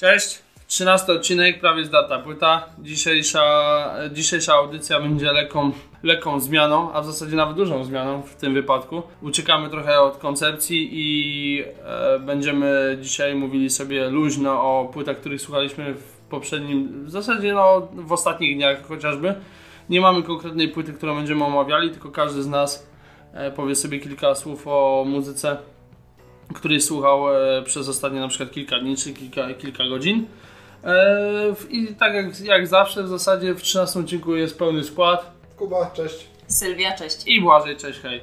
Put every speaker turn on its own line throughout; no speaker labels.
Cześć, 13 odcinek, prawie zdata płyta. Dzisiejsza, dzisiejsza audycja będzie lekką, lekką zmianą, a w zasadzie nawet dużą zmianą w tym wypadku. Uciekamy trochę od koncepcji i e, będziemy dzisiaj mówili sobie luźno o płytach, których słuchaliśmy w poprzednim, w zasadzie no, w ostatnich dniach chociażby. Nie mamy konkretnej płyty, którą będziemy omawiali, tylko każdy z nas e, powie sobie kilka słów o muzyce, której słuchał e, przez ostatnie na przykład kilka dni czy kilka, kilka godzin. E, I tak jak, jak zawsze w zasadzie w 13 odcinku jest pełny skład.
Kuba, cześć.
Sylwia, cześć.
I Błażej, cześć, hej.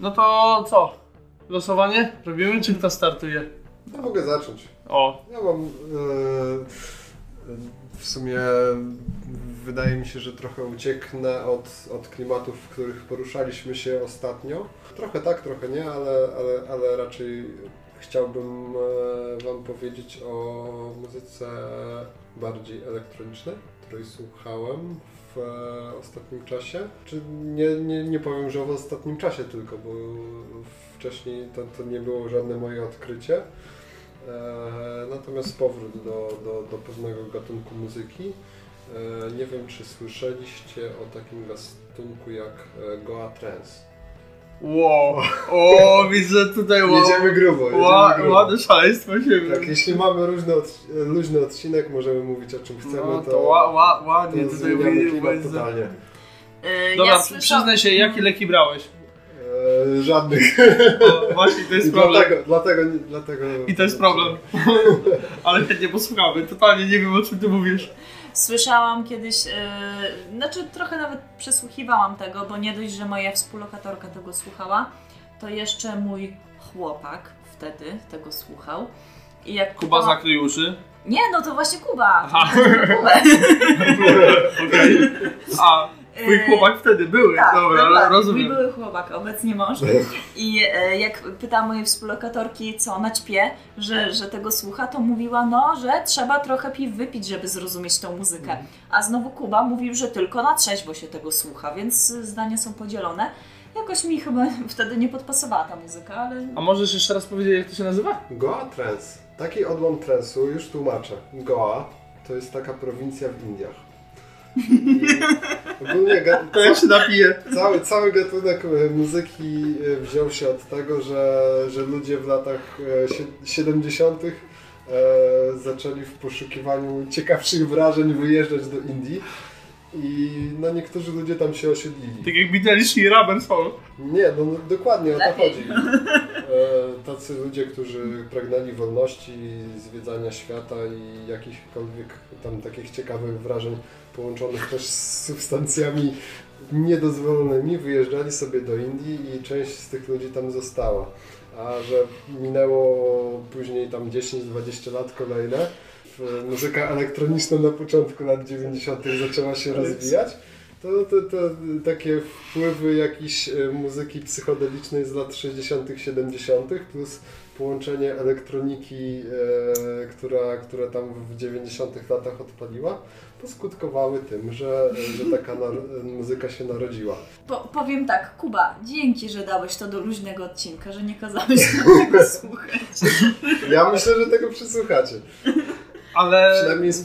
No to co? Losowanie? Robimy, czy kto startuje?
Ja mogę zacząć.
O.
Ja mam... Yy, w sumie wydaje mi się, że trochę ucieknę od, od klimatów, w których poruszaliśmy się ostatnio. Trochę tak, trochę nie, ale, ale, ale raczej chciałbym e, Wam powiedzieć o muzyce bardziej elektronicznej, której słuchałem w e, ostatnim czasie. Czy nie, nie, nie powiem, że w ostatnim czasie tylko, bo wcześniej to, to nie było żadne moje odkrycie. E, natomiast powrót do, do, do pewnego gatunku muzyki. Nie wiem, czy słyszeliście o takim gatunku jak Goa Trance.
Wow, o, widzę tutaj wow.
Jedziemy grubo, jedziemy grubo.
Ładne szaleństwo się
Tak, jeśli mamy różny od, luźny odcinek, możemy mówić o czym chcemy,
No
to,
to ła, ła, ładnie
to
tutaj
klimat totalnie.
Yy,
Dobra,
ja
przyznaj się, jakie leki brałeś?
E, żadnych.
O, właśnie, to jest
I
problem.
dlatego, dlatego, nie- dlatego...
I to jest problem. Ale chętnie posłuchamy. Totalnie nie wiem, o czym ty mówisz.
Słyszałam kiedyś, yy, znaczy trochę nawet przesłuchiwałam tego, bo nie dość, że moja współlokatorka tego słuchała, to jeszcze mój chłopak wtedy tego słuchał. I jak
Kuba
pytałam-
zakryj uszy.
Nie, no to właśnie Kuba.
Aha.
Kubę.
Okej. A, twój
Yy,
chłopak wtedy były.
Tak,
Dobra,
dokładnie.
rozumiem.
Mój były chłopak, obecnie mąż. I e, jak pytałam mojej współlokatorki, co ona ćpie, że, że tego słucha, to mówiła, no, że trzeba trochę piw wypić, żeby zrozumieć tą muzykę. A znowu Kuba mówił, że tylko na trzeźwo się tego słucha, więc zdania są podzielone. Jakoś mi chyba wtedy nie podpasowała ta muzyka, ale
A możesz jeszcze raz powiedzieć, jak to się nazywa?
Goa Trance. Taki odłam transu, już tłumaczę. Goa to jest taka prowincja w Indiach. Ogólnie
To się.
Cały, cały gatunek e, muzyki e, wziął się od tego, że, że ludzie w latach e, sie- 70. e, zaczęli w poszukiwaniu ciekawszych wrażeń wyjeżdżać do Indii. I no niektórzy ludzie tam się osiedlili.
Tak jak Rubber Soul.
Nie, no, no dokładnie o to
Lepiej.
chodzi. E, tacy ludzie, którzy pragnęli wolności, zwiedzania świata i jakichkolwiek tam takich ciekawych wrażeń połączonych też z substancjami niedozwolonymi, wyjeżdżali sobie do Indii i część z tych ludzi tam została. A że minęło później tam 10-20 lat kolejne, muzyka elektroniczna na początku lat 90. zaczęła się rozwijać, to, to, to takie wpływy jakiejś e, muzyki psychodelicznej z lat 60., 70., plus połączenie elektroniki, e, która, która tam w 90. latach odpaliła, poskutkowały tym, że, że taka muzyka się narodziła.
po, powiem tak, Kuba, dzięki, że dałeś to do luźnego odcinka, że nie kazałeś tego słuchać.
Ja myślę, że tego przesłuchacie.
Ale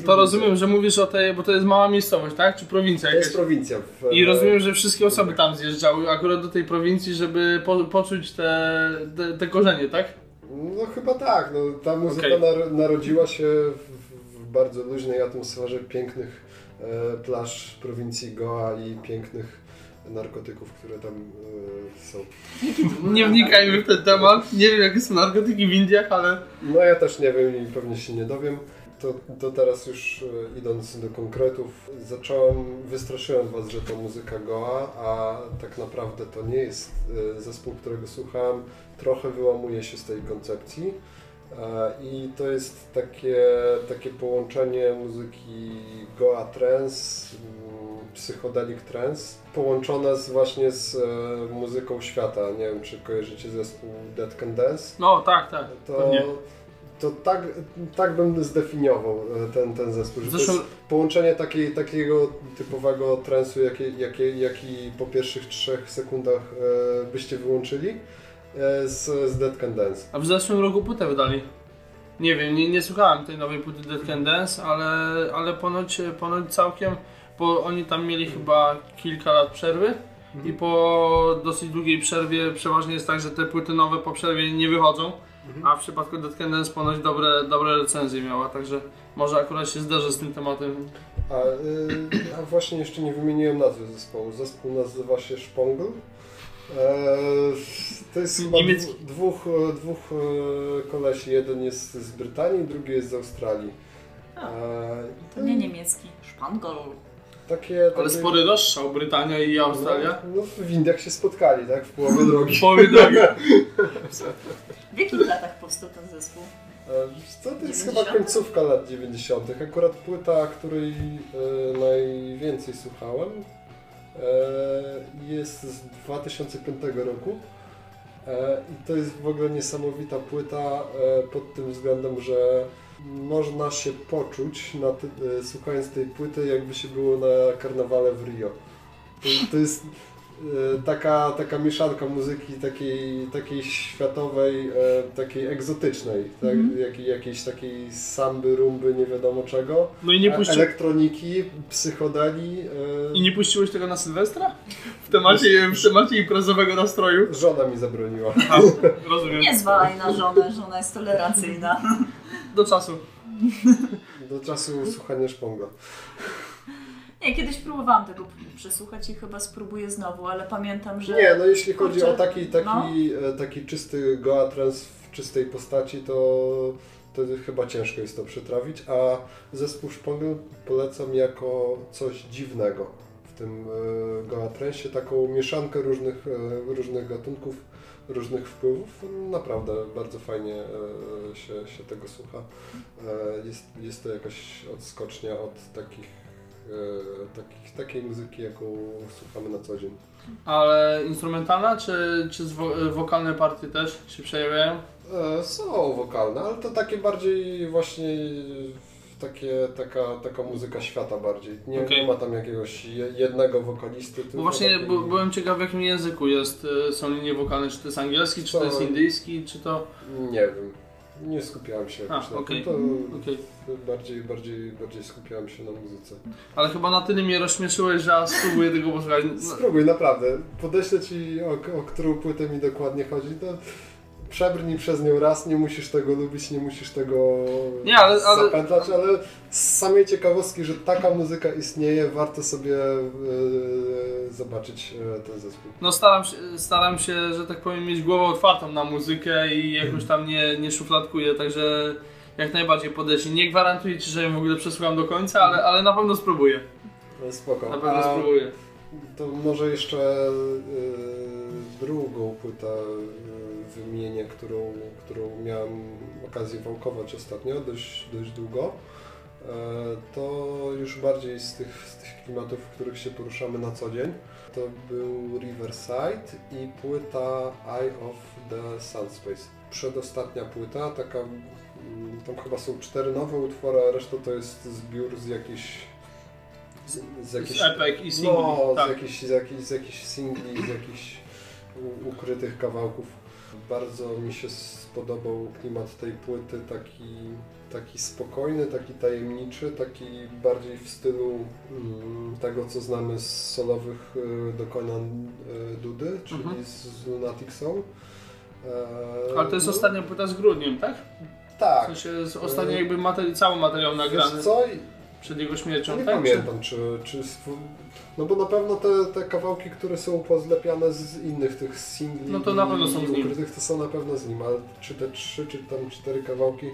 to rozumiem, że mówisz o tej, bo to jest mała miejscowość, tak? Czy prowincja
To jest
jakaś?
prowincja. W,
I rozumiem, że wszystkie osoby tam zjeżdżały akurat do tej prowincji, żeby po, poczuć te, te, te korzenie, tak?
No chyba tak. No, ta muzyka nar- narodziła się w, w bardzo luźnej atmosferze pięknych e, plaż prowincji Goa i pięknych narkotyków, które tam e, są.
Nie wnikajmy w ten temat. Nie wiem, jakie są narkotyki w Indiach, ale
No ja też nie wiem i pewnie się nie dowiem. To, to teraz już e, idąc do konkretów, zacząłem, wystraszyłem Was, że to muzyka Goa, a tak naprawdę to nie jest e, zespół, którego słuchałem. Trochę wyłamuje się z tej koncepcji. E, I to jest takie, takie połączenie muzyki Goa Trance, mm, psychodelic trance, połączone z, właśnie z muzyką świata. Nie wiem, czy kojarzycie zespół Dead Can Dance?
no tak, tak.
To,
Pewnie.
To tak, tak bym zdefiniował e, ten, ten zespół, że
Zresztą
to jest połączenie takiej, takiego typowego transu, jaki, jaki, jaki po pierwszych trzech sekundach e, byście wyłączyli e, z, z Dead Can Dance.
A w zeszłym roku płytę wydali. Nie wiem, nie, nie słuchałem tej nowej płyty Dead Can Dance, ale, ale ponoć, ponoć całkiem, bo oni tam mieli chyba kilka lat przerwy i po dosyć długiej przerwie przeważnie jest tak, że te płyty nowe po przerwie nie wychodzą, a w przypadku Dead Can Dance ponoć dobre, dobre recenzje miała, także może akurat się zderzę z tym tematem.
A, y, a właśnie jeszcze nie wymieniłem nazwy zespołu. Zespół nazywa się Szpongl. E, to jest chyba
Niemiecki.
dwóch, e, dwóch e, kolesi. Jeden jest z Brytanii, drugi jest z Australii.
A. To nie niemiecki. Szpangol.
Takie,
Ale
takie-
spory rozstrzał Brytania i Australia.
No, no w Indiach się spotkali, tak? W połowie drogi.
Powie droga.
W jakich latach powstał ten zespół?
E, to jest
90?
chyba końcówka lat 90. Akurat płyta, której e, najwięcej słuchałem, e, jest z 2005 roku. E, I to jest w ogóle niesamowita płyta e, pod tym względem, że można się poczuć na ty, e, słuchając tej płyty, jakby się było na karnawale w Rio. To, to jest e, taka, taka mieszanka muzyki takiej, takiej światowej, e, takiej egzotycznej, tak?
Mhm.
Jakiej, jakiejś takiej samby, rumby, nie wiadomo czego.
No i nie,
E-
puści...
Elektroniki, psychodeli. e,
I nie puściłeś tego na Sylwestra? W temacie, w temacie imprezowego nastroju?
Żona mi zabroniła.
A, rozumiem.
Nie zwalaj na żonę, żona jest tolerancyjna.
Do czasu.
Do czasu słuchania szponga.
Nie, kiedyś próbowałam tego przesłuchać i chyba spróbuję znowu, ale pamiętam, że...
Nie, no jeśli chodzi
Kurczę,
o taki, taki,
no.
e, taki czysty Goa Trance w czystej postaci, to, to chyba ciężko jest to przetrawić, a zespół Szpongel polecam jako coś dziwnego w tym e, Goa Trance, taką mieszankę różnych, e, różnych gatunków, różnych wpływów. Naprawdę bardzo fajnie e, się, się tego słucha. E, Jest, jest to jakaś odskocznia od takich, e, takich, takiej muzyki, jaką słuchamy na co dzień.
Ale instrumentalna, czy, czy wo- wokalne partie też się przejawiają?
Są wokalne, ale to takie bardziej właśnie takie, taka, taka muzyka świata bardziej. Nie,
Okej.
nie ma tam jakiegoś je- jednego wokalisty.
Bo właśnie
taki-
byłem ciekaw w jakim języku jest, y, są linie wokalne, czy to jest angielski, czy to
Co?
jest indyjski, czy to...
Nie wiem. Nie skupiałem się
A,
na
okej.
tym. To
Okej.
bardziej, bardziej, bardziej skupiałem się na muzyce.
Ale chyba na tyle mnie rozśmieszyłeś, że spróbuję tego posłuchać. No,
Spróbuj, naprawdę. Podeślę Ci, o, o którą płytę mi dokładnie chodzi. To przebrnij przez nią raz, nie musisz tego lubić, nie musisz tego
Nie, ale- ale-
zapętlać, ale z samej ciekawostki, że taka muzyka istnieje, warto sobie e, zobaczyć e, ten zespół.
no staram, się, staram się, że tak powiem, mieć głowę otwartą na muzykę i jakoś tam nie, nie szufladkuję, także jak najbardziej podejście. Nie gwarantuję Ci, że ją w ogóle przesłucham do końca, ale, ale na pewno spróbuję.
No, spoko.
Na pewno
A
spróbuję.
To może jeszcze e, drugą płytę e, wymienię, którą, którą miałem okazję wałkować ostatnio, dość, dość długo. E, to już bardziej z tych, z tych klimatów, w których się poruszamy na co dzień. To był Riverside i płyta Eye of the Sunspace. Przedostatnia płyta, taka, tam chyba są cztery nowe utwory, a reszta to jest zbiór z jakichś z, z
Z
jakichś
epek i singli,
no, z
tak.
jakichś, z, jakichś, z jakichś singli, z jakichś ukrytych kawałków. Bardzo mi się spodobał klimat tej płyty, taki, taki spokojny, taki tajemniczy, taki bardziej w stylu mm, tego, co znamy z solowych y, dokonań y, Dudy, czyli
Mhm.
z Lunatic Soul. E,
Ale to jest
no,
ostatnia płyta z grudniem, tak? W
Tak.
sensie jest ostatni jakby materi- cały materiał nagrany
Wiesz co?
Przed jego śmiercią,
Nie
tak?
pamiętam, czy, czy sw- No bo na pewno te, te kawałki, które są pozlepiane z innych tych singli
No to na pewno są
i
z nim.
ukrytych, to są na pewno z nim, ale czy te trzy, czy tam cztery kawałki,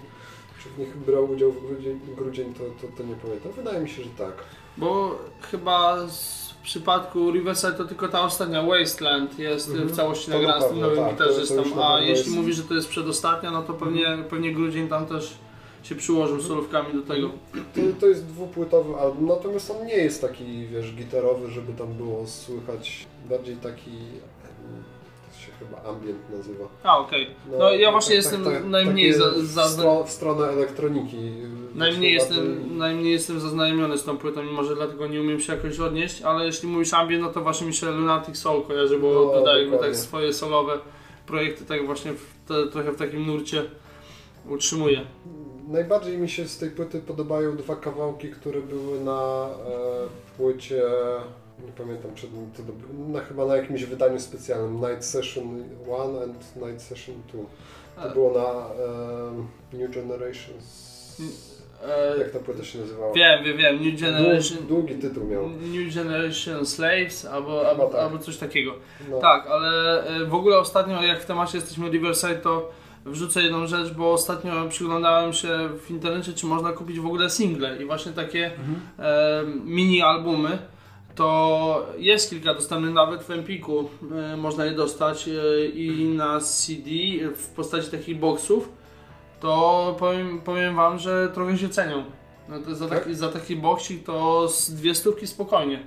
czy w nich brał udział w grudzień, grudzień to, to, to nie pamiętam. Wydaje mi się, że tak.
Bo chyba z- w przypadku Riverside to tylko ta ostatnia Wasteland jest
Mhm.
w całości
To
nagrana
na
z tym
pewno,
nowym
tak, to- to
gitarzystą,
już na
a
pewno
jeśli
jest-
mówisz, że to jest przedostatnia, no to pewnie, pewnie grudzień tam też się przyłożył solówkami do tego.
To, to jest dwupłytowy album, natomiast on nie jest taki, wiesz, gitarowy, żeby tam było słychać bardziej taki, się chyba ambient nazywa.
A, okej. No, ja właśnie jestem najmniej
takie
za,
w,
za,
stro, w stronę elektroniki.
najmniej, jestem,
bardziej-
najmniej jestem zaznajomiony z tą płytą, mimo że dlatego nie umiem się jakoś odnieść, ale jeśli mówisz ambient, no to właśnie mi się Lunatic Soul kojarzy, bo
No,
dodaje mi tak swoje solowe projekty, tak właśnie w te, trochę w takim nurcie. utrzymuje.
Najbardziej mi się z tej płyty podobają dwa kawałki, które były na e, płycie, nie pamiętam, czy to, na, chyba na jakimś wydaniu specjalnym, Night Session 1 and Night Session 2. To było na e, New Generations.
E,
Jak ta płyta się nazywała?
wiem, wiem, wiem. New Generation.
Długi, długi tytuł miał.
New Generation Slaves albo, albo,
tak.
albo coś takiego.
No.
Tak, ale e, w ogóle ostatnio, jak w temacie jesteśmy Riverside, to wrzucę jedną rzecz, bo ostatnio przyglądałem się w internecie, czy można kupić w ogóle single i właśnie takie e, mini albumy. To jest kilka dostępnych nawet w Empiku, e, można je dostać e, i na CD w postaci takich boxów. To powiem, powiem Wam, że trochę się cenią. No za,
Tak?
taki, za taki to z dwie stówki spokojnie.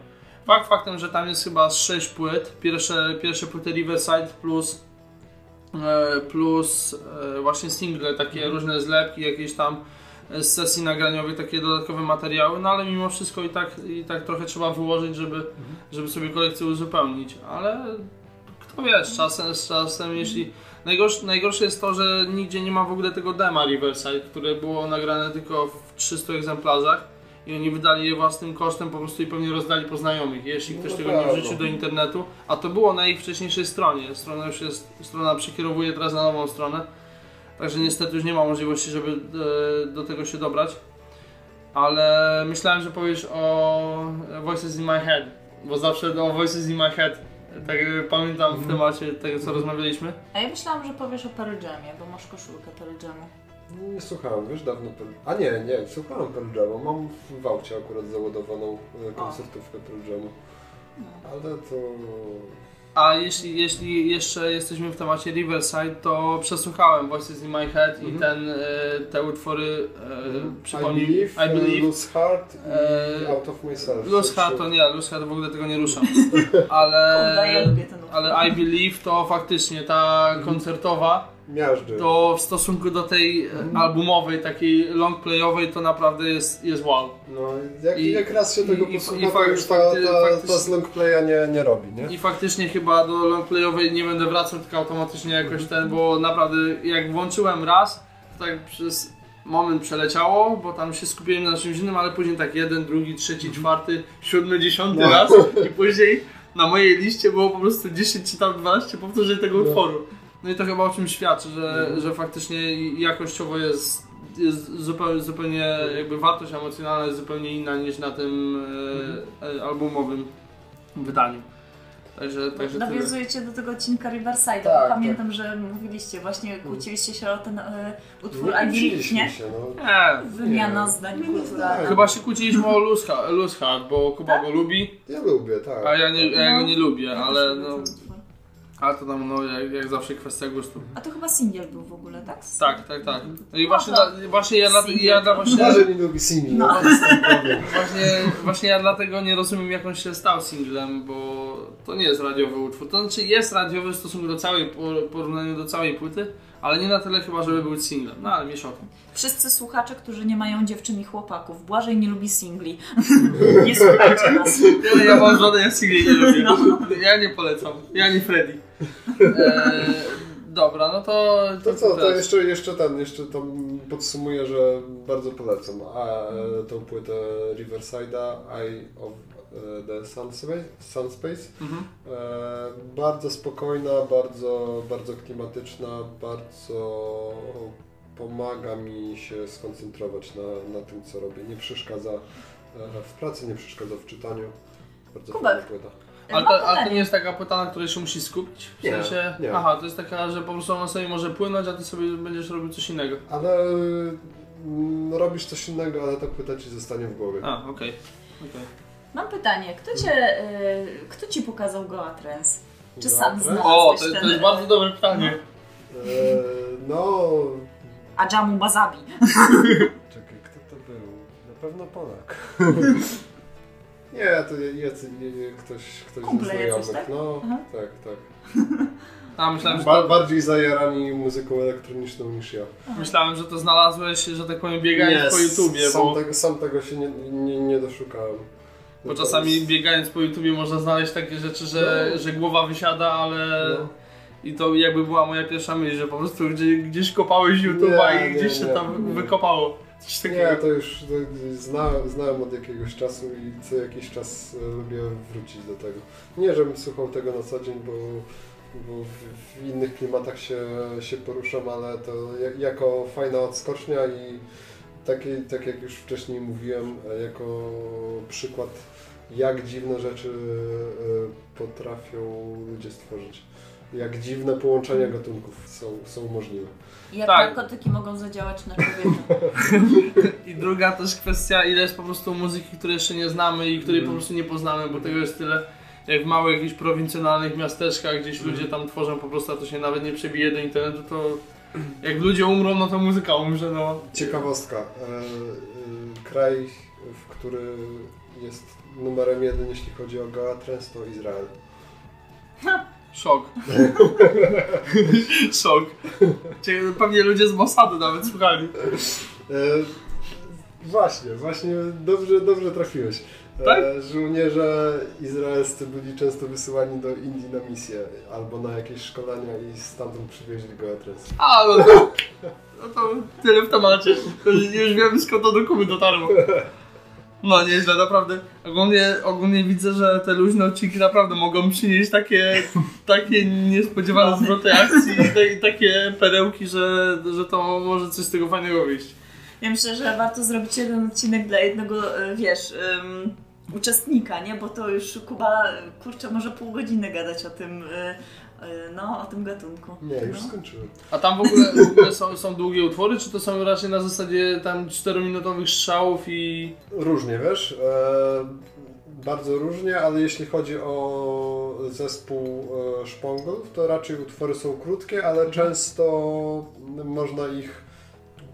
Fakt faktem, że tam jest chyba z 6 płyt. Pierwsze, pierwsze płyty Riverside plus, plus e, właśnie single, takie różne zlepki, jakieś tam e, z sesji nagraniowych, takie dodatkowe materiały, no ale mimo wszystko i tak, i tak trochę trzeba wyłożyć, żeby, żeby sobie kolekcję uzupełnić. Ale kto wie, z czasem, z czasem jeśli... Najgorsze, najgorsze jest to, że nigdzie nie ma w ogóle tego dema Riverside, które było nagrane tylko w 300 egzemplarzach i oni wydali je własnym kosztem po prostu i pewnie rozdali po znajomych, jeśli ktoś
No
tego nie wrzucił do internetu, a to było na ich wcześniejszej stronie. Strona już jest, strona przekierowuje teraz na nową stronę, także niestety już nie ma możliwości, żeby e, do tego się dobrać. Ale myślałem, że powiesz o Voices in My Head, bo zawsze o Voices in My Head, tak pamiętam w
Mhm.
temacie tego, co rozmawialiśmy.
A ja myślałam, że powiesz o Pearl Jamie, bo masz koszulkę Pearl Jamu.
Nie słuchałem, wiesz, dawno Pearl... A nie, nie, słuchałem Pearl Jamu. Mam w aucie akurat załadowaną e, koncertówkę Pearl Jamu. Ale to...
A jeśli, jeśli jeszcze jesteśmy w temacie Riverside, to przesłuchałem Voices in My Head i
Mhm.
ten, e, te utwory e,
I
przypomnij
Believe,
I Believe.
Lose Heart i
E,
Out of Myself.
Loose Heart to nie, Loose Heart w ogóle tego nie ruszam. Ale,
Kurde, ja lubię ten utwór.
ale I Believe to faktycznie ta koncertowa,
Miażdży.
to w stosunku do tej e, albumowej, takiej long playowej, to naprawdę jest, jest wow.
No, jak,
I-
jak raz się tego
i- i-
posłucha,
i
to
fakt-
już ta, ta,
faktycznie-
ta z long playa nie, nie robi, nie?
I faktycznie chyba do long playowej nie będę wracał, tylko automatycznie jakoś ten, bo naprawdę jak włączyłem raz, to tak przez moment przeleciało, bo tam się skupiłem na czymś innym, ale później tak jeden, drugi, trzeci, czwarty, siódmy, dziesiąty
No.
raz i później na mojej liście było po prostu 10 czy tam 12 powtórzeń tego
No.
utworu. No i to chyba o czym świadczy, że,
No.
że faktycznie jakościowo jest, jest zupełnie, zupełnie jakby wartość emocjonalna jest zupełnie inna niż na tym e, e, albumowym wydaniu. Także, także tyle.
Nawiązujecie do tego odcinka Riverside.
Tak,
Pamiętam, że mówiliście, właśnie kłóciliście się o ten e, utwór
kłóciliśmy
nie?
się, no.
Nie,
Wymiana
Nie.
zdań
Nie, nie
kulturalnych.
tak.
chyba się kłóciliśmy o Heart, bo Kuba go lubi,
Ja lubię, tak.
a ja, nie, ja go nie lubię,
Ja
ale
lubię
no. Ale to tam no, jak, jak zawsze kwestia gustu.
A to chyba singiel był w ogóle, tak?
Tak, tak, tak. No i
No
właśnie,
to-
dla, właśnie ja, dla, ja dla właśnie,
Chyba, że nie lubi no.
No.
właśnie, właśnie ja dlatego nie rozumiem jak on się stał singlem, bo to nie jest radiowy utwór. To znaczy jest radiowy w stosunku do całej, po- porównaniu do całej płyty, ale nie na tyle chyba, żeby był singlem. No ale mniejsza o tym.
Wszyscy słuchacze, którzy nie mają dziewczyn i chłopaków. Błażej nie lubi singli. nie słuchajcie nas.
Ja, ja mam żadnej ja singli nie lubię.
No.
Ja nie polecam. Ja nie Freddy. E, dobra, no to...
To co, to jeszcze, jeszcze ten, jeszcze tam podsumuję, że bardzo polecam a, e, tą płytę Riverside'a, Eye of the Sunspace. Sunspace.
Mhm.
E, bardzo spokojna, bardzo, bardzo klimatyczna, bardzo pomaga mi się skoncentrować na, na tym, co robię. Nie przeszkadza e, w pracy, nie przeszkadza w czytaniu. Bardzo
Kubek.
fajna płyta.
Ale to, ale to nie jest taka płyta, na której się musi skupić? W
Nie,
sensie,
nie.
aha, to jest taka, że po prostu ona sobie może płynąć, a ty sobie będziesz robił coś innego.
Ale mm, robisz coś innego, ale ta płyta ci zostanie w głowie.
A, okej. okej.
Mam pytanie, kto cię, y, kto ci pokazał Goa Trends? Czy sam znasz?
O, to, to jest bardzo dobre pytanie.
E, no,
A Jamu Bazabi.
czekaj, kto to był? Na pewno Polak. nie, to jest ktoś, ktoś
Kumple
ze
jacyś,
znajomych.
tak?
No,
Aha.
tak, tak.
A, myślałem, że
Ba-
to,
bardziej zajarani muzyką elektroniczną niż ja.
myślałem, że to znalazłeś, że tak powiem, biegając po YouTubie,
sam,
bo,
tego, sam tego się nie, nie, nie doszukałem.
Bo czasami biegając po YouTubie można znaleźć takie rzeczy, że,
No.
że głowa wysiada, ale...
No.
I to jakby była moja pierwsza myśl, że po prostu gdzieś, gdzieś kopałeś YouTube'a
Nie,
i
nie,
gdzieś się
nie.
tam wykopało. Coś takiego.
Nie, to już znałem, znałem od jakiegoś czasu i co jakiś czas e, lubię wrócić do tego. Nie, żebym słuchał tego na co dzień, bo, bo w, innych klimatach się, się poruszam, ale to ja- jako fajna odskocznia i taki, tak jak już wcześniej mówiłem, e, jako przykład jak dziwne rzeczy e, potrafią ludzie stworzyć. Jak dziwne połączenia gatunków są, są możliwe.
Jak
Tak.
narkotyki mogą zadziałać na człowieka.
I druga też kwestia, ile jest po prostu muzyki, której jeszcze nie znamy i której po
Mhm.
prostu nie poznamy, bo tego jest tyle. Jak w małych jakichś prowincjonalnych miasteczkach, gdzieś ludzie tam tworzą po prostu, a to się nawet nie przebije do internetu, to jak ludzie umrą, no to muzyka umrze, no.
Ciekawostka. E, e, kraj, w który jest numerem jeden, jeśli chodzi o Goatrens, to Izrael.
Szok. Szok. Cie- Pewnie ludzie z Mossadu nawet słuchali.
E, właśnie, właśnie dobrze, dobrze trafiłeś. E,
Tak?
żołnierze izraelscy byli często wysyłani do Indii na misję albo na jakieś szkolenia i stamtąd przywieźli Goatrens.
A, no to, no to tyle w temacie. Już wiem skąd to dokument dotarło. No nieźle, naprawdę. Ogólnie, ogólnie widzę, że te luźne odcinki naprawdę mogą przynieść takie, takie niespodziewane zwroty akcji i te, i takie perełki, że, że to może coś z tego fajnego wyjść.
Ja myślę, że warto zrobić jeden odcinek dla jednego, e, wiesz, uczestnika, nie? Bo to już Kuba, kurczę, może pół godziny gadać o tym, e, e, no, o tym gatunku.
Nie, już
no.
skończyłem.
A tam w ogóle, w ogóle są, są długie utwory, czy to są raczej na zasadzie tam 4-minutowych strzałów i...
Różnie, wiesz. E, bardzo różnie, ale jeśli chodzi o zespół e, to raczej utwory są krótkie, ale często można ich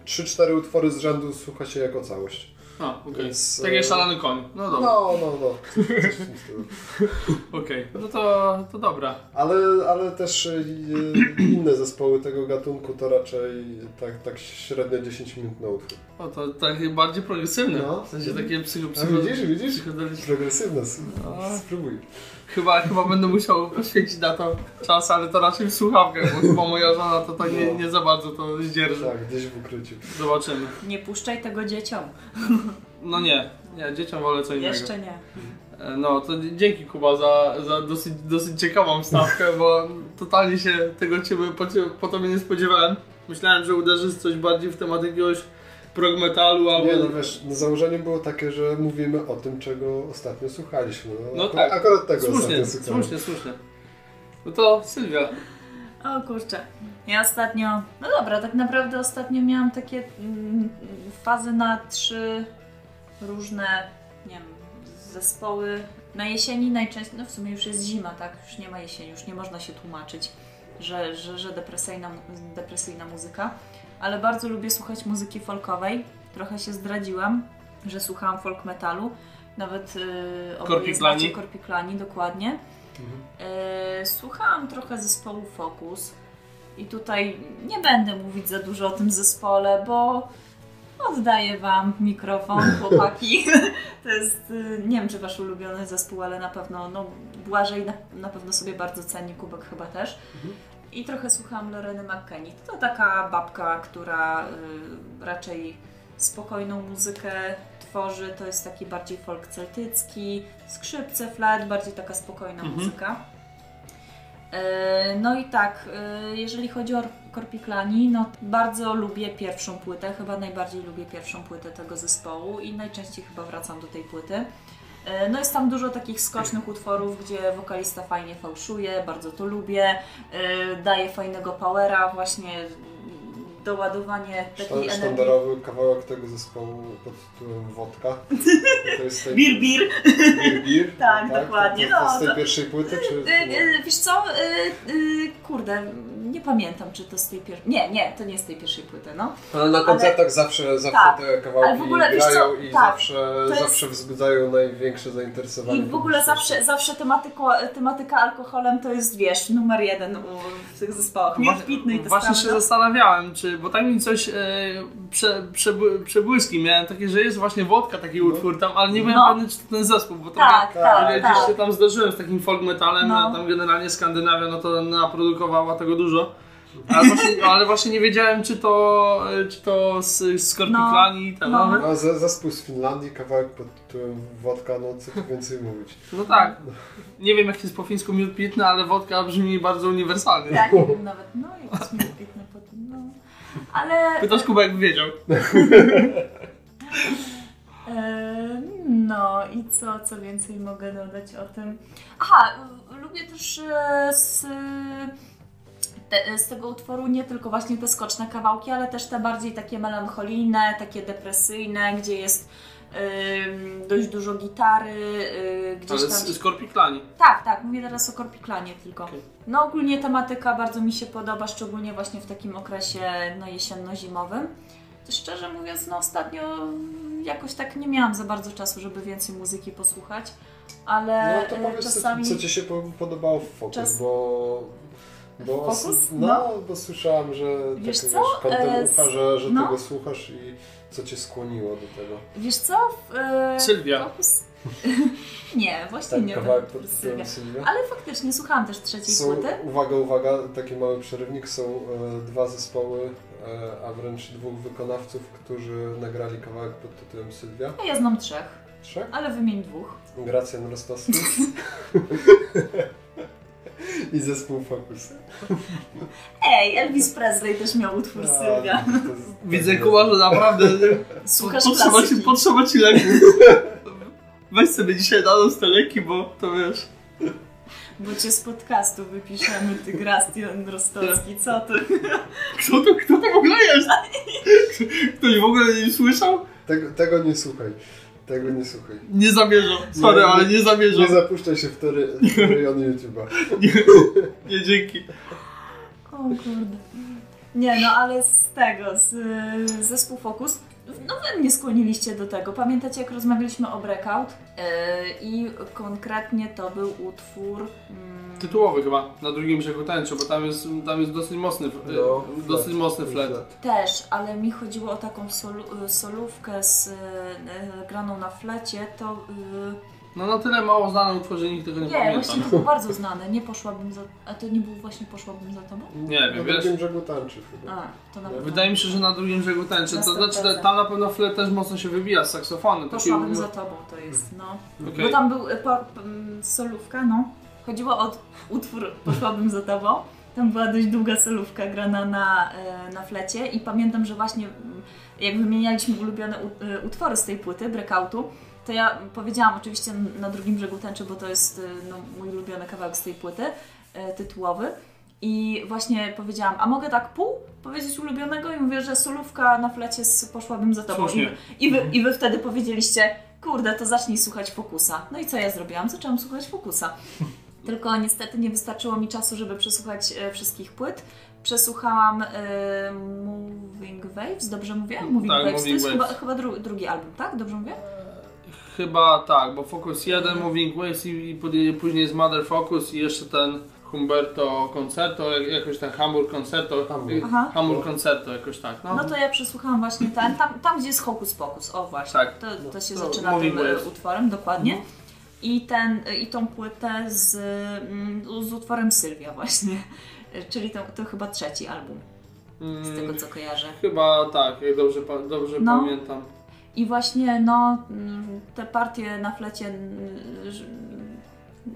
3-4 utwory z rzędu słucha się jako całość.
A, okej.
Więc,
Tak
e,
jak szalany koń. No dobra,
No, no, no.
Okej. No to, to dobra.
Ale, ale też e, inne zespoły tego gatunku to raczej tak, tak średnio 10 minut na utwór.
O, to takie bardziej progresywne.
No.
W sensie takie psycho,
A
psycho,
widzisz, widzisz? Progresywne,
No.
spróbuj.
Chyba, chyba będę musiał poświęcić na to czas, ale to raczej w słuchawkach, bo chyba moja żona to tak nie, nie za bardzo to zdzierży.
Tak, gdzieś w ukryciu.
Zobaczymy.
Nie puszczaj tego dzieciom.
No nie, nie, dzieciom wolę co innego.
Jeszcze nie.
E, No, to dzięki Kuba za, za dosyć, dosyć ciekawą stawkę, bo totalnie się tego ciebie po, po tobie nie spodziewałem. Myślałem, że uderzysz coś bardziej w temat jakiegoś prog metalu albo...
Nie no wiesz, no założenie było takie, że mówimy o tym, czego ostatnio słuchaliśmy. No,
No
akurat,
tak.
Akurat tego
Słusznie, słusznie, słusznie. No to Sylwia.
O kurczę. Ja ostatnio, no dobra, tak naprawdę ostatnio miałam takie mm, fazy na trzy różne, nie wiem, zespoły. Na jesieni najczęściej, no w sumie już jest zima, tak? Już nie ma jesieni, już nie można się tłumaczyć, że, że, że depresyjna, depresyjna muzyka. Ale bardzo lubię słuchać muzyki folkowej. Trochę się zdradziłam, że słuchałam folk metalu. Nawet yy,
Korpiklani?
Korpiklani, dokładnie.
Mhm.
E, Słuchałam trochę zespołu Focus i tutaj nie będę mówić za dużo o tym zespole, bo oddaję Wam mikrofon, chłopaki. To jest, y, nie wiem czy Wasz ulubiony zespół, ale na pewno, no Błażej na, na pewno sobie bardzo ceni, Kubek chyba też.
Mhm.
I trochę słuchałam Loreny McKennie. To taka babka, która y, raczej spokojną muzykę tworzy. To jest taki bardziej folk celtycki, skrzypce, flat, bardziej taka spokojna
Mhm.
muzyka. E, No i tak, e, jeżeli chodzi o Korpiklani, no bardzo lubię pierwszą płytę, chyba najbardziej lubię pierwszą płytę tego zespołu i najczęściej chyba wracam do tej płyty. E, No jest tam dużo takich skocznych utworów, gdzie wokalista fajnie fałszuje, bardzo to lubię, e, daje fajnego powera, właśnie doładowanie takiej energii.
Sztandarowy kawałek tego zespołu pod tytułem Wodka. To jest tej...
Bir, bir.
Bir, bir.
Tak, dokładnie,
To, to, to
no,
z tej
to-
pierwszej płyty, czy...
Y, y, Wiesz co, y, y, kurde, nie pamiętam, czy to z tej pierwszej... Nie, nie, to nie z tej pierwszej płyty, no.
Ale na koncertach zawsze, zawsze
Tak,
te kawałki
ogóle,
grają i
tak,
zawsze,
jest-
zawsze wzbudzają największe zainteresowanie.
I w ogóle zawsze, zawsze tematyko, tematyka alkoholem to jest, wiesz, numer jeden u, w tych zespołach.
Właśnie się zastanawiałem, czy, bo tak mi coś e, prze, przebły, przebłyski miałem takie, że jest właśnie Wodka, taki utwór tam, ale nie byłem
No.
pewny, czy to ten zespół, bo
Tak,
trochę,
tak, tak.
gdzieś się tam zdarzyłem z takim folk metalem,
No.
a tam generalnie Skandynawia, no to naprodukowała tego dużo. Ale właśnie, ale właśnie nie wiedziałem, czy to, e, czy to z Skorpiklani i ten,
No.
no.
A ze- zespół z Finlandii, kawałek pod tytułem Wodka, no co tu więcej mówić.
no tak. Nie wiem jak jest po fińsku miód pitny, ale wodka brzmi bardzo uniwersalnie.
Tak, nie wiem nawet, no jakiś mi pitny po tym, no. Ale...
Pytasz Kuba jakby wiedział.
E, No i co, co więcej mogę dodać o tym? Aha, lubię też e, z, te, z tego utworu nie tylko właśnie te skoczne kawałki, ale też te bardziej takie melancholijne, takie depresyjne, gdzie jest dość dużo gitary, y, gdzieś
Ale
tam...
z.
Tak, tak, mówię teraz o Korpiklanie tylko.
Okej.
No ogólnie tematyka bardzo mi się podoba, szczególnie właśnie w takim okresie no, jesienno-zimowym. Szczerze mówiąc, no ostatnio jakoś tak nie miałam za bardzo czasu, żeby więcej muzyki posłuchać, ale
No to powiedz,
czasami...
co, co Ci się po- podobało w Focus,
Czas-
bo... Bo,
Focus?
No,
No.
bo słyszałam, że
Wiesz
tak,
co?
wiesz,
E,
ucha, że, że
no.
tego słuchasz i co Cię skłoniło do tego.
Wiesz co? W, e,
Sylwia.
Fokus... nie, właśnie
Tak,
nie
kawałek pod
Sylwia.
tytułem Sylwia.
Ale faktycznie słuchałam też trzeciej
Są,
płyty.
uwaga, uwaga, taki mały przerywnik, są e, dwa zespoły, e, a wręcz dwóch wykonawców, którzy nagrali kawałek pod tytułem Sylwia.
A ja znam trzech,
Trzech?
ale wymień dwóch.
Gracjan Rostowski i zespół Focus.
Ej, Elvis Presley też miał utwór
A,
Sylwia.
Widzę Kuba, że naprawdę
Słuchasz
potrzeba ci, potrzeba ci leku. Weź sobie dzisiaj na nos te leki, bo to wiesz.
Bo cię z podcastu wypiszemy, ty Grastion Rostowski, co ty?
Kto to, kto to w ogóle jest? Ktoś w ogóle nie słyszał?
Tego, tego nie słuchaj. Tego nie słuchaj.
Nie zamierzam. Sorry,
Nie,
ale
nie-
zamierzam.
Nie zapuszczaj się w te rejony YouTube'a.
Nie, nie dzięki.
O kurde. Nie no, ale z tego, z zespół Focus, no wy mnie skłoniliście do tego. Pamiętacie jak rozmawialiśmy o Breakout? Yy, I konkretnie to był utwór... mm,
Tytułowy chyba, na drugim brzegu tańczy, bo tam jest, tam jest dosyć mocny,
No,
e, dosyć mocny flet.
Też, ale mi chodziło o taką solu, y, solówkę z, y, y, graną na flecie, to...
No na tyle mało znane utworzenie, nikt tego nie,
Nie,
pamięta.
właśnie to było bardzo znane. Nie poszłabym za... A to nie był właśnie poszłabym za tobą?
Nie
Na
wiem, wiesz.
drugim brzegu tańczy chyba.
A, to na pewno.
Wydaje mi się, że na drugim brzegu tańczy. To
Na
znaczy,
100%.
tam na pewno flet też mocno się wybija z saksofonu. Taki-
Poszłabym za tobą, to jest, no.
Okej.
Bo tam był po, mm, solówka, no. Chodziło o utwór Poszłabym za tobą. Tam była dość długa solówka grana na, e, na flecie i pamiętam, że właśnie mm, jak wymienialiśmy ulubione u- y, utwory z tej płyty, Breakoutu, to ja powiedziałam oczywiście na drugim brzegu tęczy, bo to jest y, no, mój ulubiony kawałek z tej płyty, e, tytułowy. I właśnie powiedziałam, a mogę tak pół powiedzieć ulubionego? I mówię, że solówka na flecie z Poszłabym za tobą. I, i, wy, I wy wtedy powiedzieliście, kurde, to zacznij słuchać Fokusa. No i co ja zrobiłam? Zaczęłam słuchać Fokusa. Tylko niestety nie wystarczyło mi czasu, żeby przesłuchać e, wszystkich płyt. Przesłuchałam e, Moving Waves, dobrze mówię? Moving
Tak,
Waves to
Moving
jest
Waves.
chyba, chyba dru, drugi album, tak? Dobrze mówię?
Chyba tak, bo Focus 1, Moving Waves i, i później- jest Mother Focus i jeszcze ten Humberto Concerto, jak- jakoś ten Hamburg Concerto.
Hamburg.
Aha.
Hamburg Concerto, jakoś tak. No,
No to ja przesłuchałam właśnie ten, tam, tam gdzie jest Hokus Pokus, o właśnie.
Tak.
To, to się
No,
zaczyna tym e,
Waves.
utworem, dokładnie. I, ten, I tą płytę z, mm, z utworem Sylwia właśnie. E, Czyli to, to chyba trzeci album, z
mm,
tego co kojarzę.
Chyba tak, jak dobrze, dobrze
No.
pamiętam.
I właśnie no, mm, te partie na flecie mm,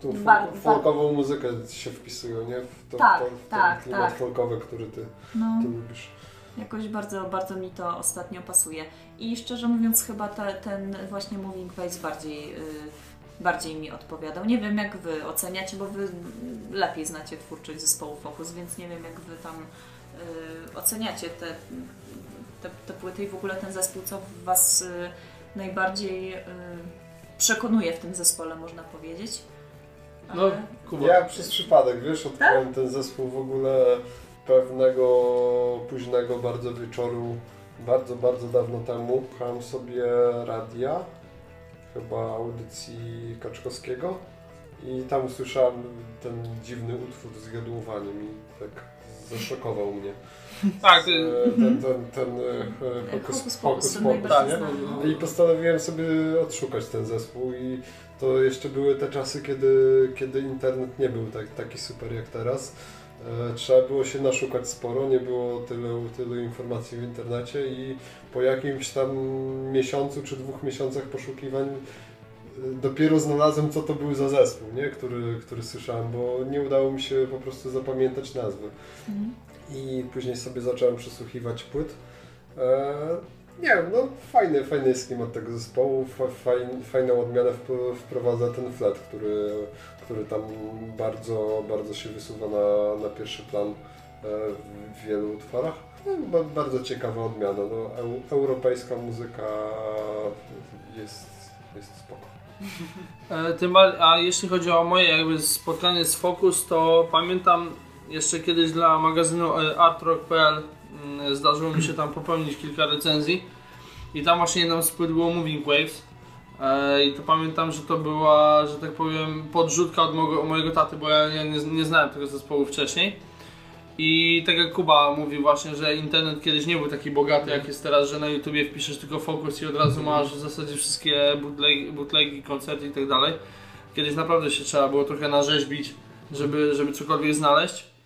Tą
Bar-
folk,
bar-
folkową muzykę się wpisują, nie? W to,
Tak,
to, w ten
tak,
klimat
tak.
folkowy, który ty,
no,
ty lubisz.
jakoś bardzo, bardzo mi to ostatnio pasuje. I szczerze mówiąc chyba te, ten właśnie Moving Face bardziej, y, bardziej mi odpowiadał. Nie wiem jak wy oceniacie, bo wy lepiej znacie twórczość zespołu Focus, więc nie wiem jak wy tam y, oceniacie te, te, te płyty i w ogóle ten zespół, co was y, najbardziej y, przekonuje w tym zespole, można powiedzieć.
No,
Ale-
Kuba.
Ja przez przypadek, wiesz,
Tak?
odkryłem ten zespół w ogóle pewnego późnego bardzo wieczoru, bardzo, bardzo dawno temu. Słuchałem sobie radia, chyba audycji Kaczkowskiego i tam usłyszałem ten dziwny utwór z jodłowaniem i tak zaszokował mnie.
Tak, ty,
E, Ten, ten, ten e,
Hokus
hokus
Pokus,
pokus
ten
pokus,
najbardziej
nie?
znany.
I postanowiłem sobie odszukać ten zespół i to jeszcze były te czasy, kiedy, kiedy internet nie był tak, taki super jak teraz. E, Trzeba było się naszukać sporo, nie było tylu, tylu informacji w internecie i po jakimś tam miesiącu czy dwóch miesiącach poszukiwań dopiero znalazłem, co to był za zespół, nie? Który, który słyszałem, bo nie udało mi się po prostu zapamiętać nazwy.
Mhm.
I później sobie zacząłem przesłuchiwać płyt. E, nie wiem, no fajny, fajny jest klimat tego zespołu, fa, fajn, fajną odmianę wp- wprowadza ten flat, który, który tam bardzo, bardzo się wysuwa na, na pierwszy plan e, w wielu utworach. No, ba, bardzo ciekawa odmiana, no, eu, europejska muzyka jest, jest spoko.
E, a jeśli chodzi o moje jakby spotkanie z Focus, to pamiętam jeszcze kiedyś dla magazynu e, artrock.pl mm, zdarzyło mi się tam popełnić kilka recenzji i tam właśnie płyt było Moving Waves E, i to pamiętam, że to była, że tak powiem, podrzutka od mojego, mojego taty, bo ja nie, nie, znałem tego zespołu wcześniej. I tak jak Kuba mówił właśnie, że internet kiedyś nie był taki bogaty jak jest teraz, że na YouTubie wpiszesz tylko Focus i od razu masz w zasadzie wszystkie bootleg, bootlegi, koncerty i tak dalej. Kiedyś naprawdę się trzeba było trochę narzeźbić, żeby, żeby cokolwiek znaleźć.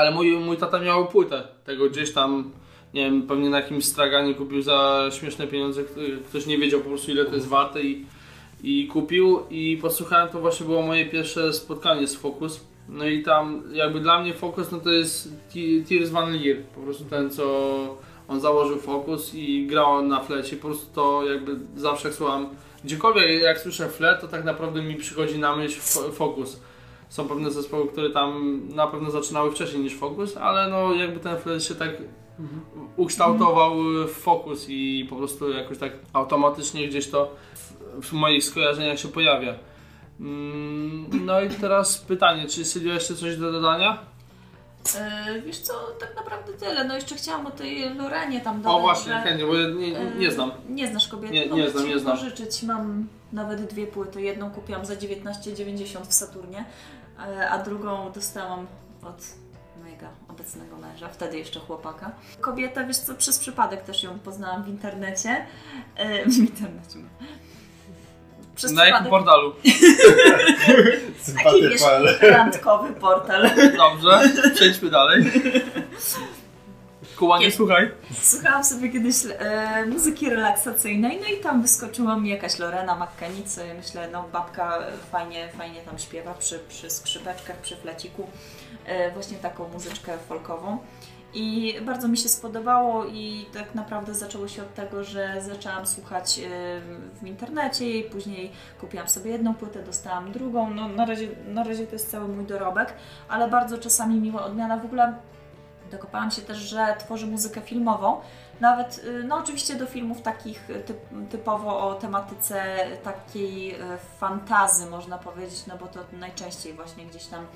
Ale mój, mój tata miał płytę tego gdzieś tam, nie wiem, pewnie na jakimś straganie kupił za śmieszne pieniądze. Ktoś nie wiedział po prostu ile to jest warte i, i kupił. I posłuchałem, to właśnie było moje pierwsze spotkanie z Focus. No i tam jakby dla mnie Focus no to jest Tears Van Leer, po prostu ten co on założył Focus i grał na flecie. Po prostu to jakby zawsze jak słucham, gdziekolwiek jak słyszę flet, to tak naprawdę mi przychodzi na myśl Fo- Focus. Są pewne zespoły, które tam na pewno zaczynały wcześniej niż Focus, ale no jakby ten flet się tak ukształtował w Focus i po prostu jakoś tak automatycznie gdzieś to w, w moich skojarzeniach się pojawia. Mm, No i teraz pytanie, czy Sylwia jeszcze coś do dodania?
E, wiesz co, tak naprawdę tyle. No jeszcze chciałam o tej Lorenie tam dodać,
O właśnie,
że,
chętnie, bo nie,
e,
nie znam.
Nie znasz kobiety?
Nie- nie
Mogę
znam, nie znam.
pożyczyć. Mam nawet dwie płyty. Jedną kupiłam za 19,90 w Saturnie, e, a drugą dostałam od mojego obecnego męża, wtedy jeszcze chłopaka. Kobieta, wiesz co, przez przypadek też ją poznałam w internecie. E, W internecie. Przez
Na jakim portalu?
taki, wiesz, randkowy portal.
Dobrze, przejdźmy dalej. Kuba, nie
Kiedy-
słuchaj.
Słuchałam sobie kiedyś e, muzyki relaksacyjnej, no i tam wyskoczyła mi jakaś Lorena ja myślę, no babka fajnie, fajnie tam śpiewa przy, przy skrzypeczkach, przy fleciku, e, właśnie taką muzyczkę folkową. I bardzo mi się spodobało i tak naprawdę zaczęło się od tego, że zaczęłam słuchać e, w internecie i później kupiłam sobie jedną płytę, dostałam drugą. No na razie, na razie to jest cały mój dorobek, ale bardzo czasami miła odmiana. W ogóle dokopałam się też, że tworzy muzykę filmową. Nawet, y, no oczywiście do filmów takich y, typ, typowo o tematyce takiej y, fantazy można powiedzieć, no bo to najczęściej właśnie gdzieś tam, y,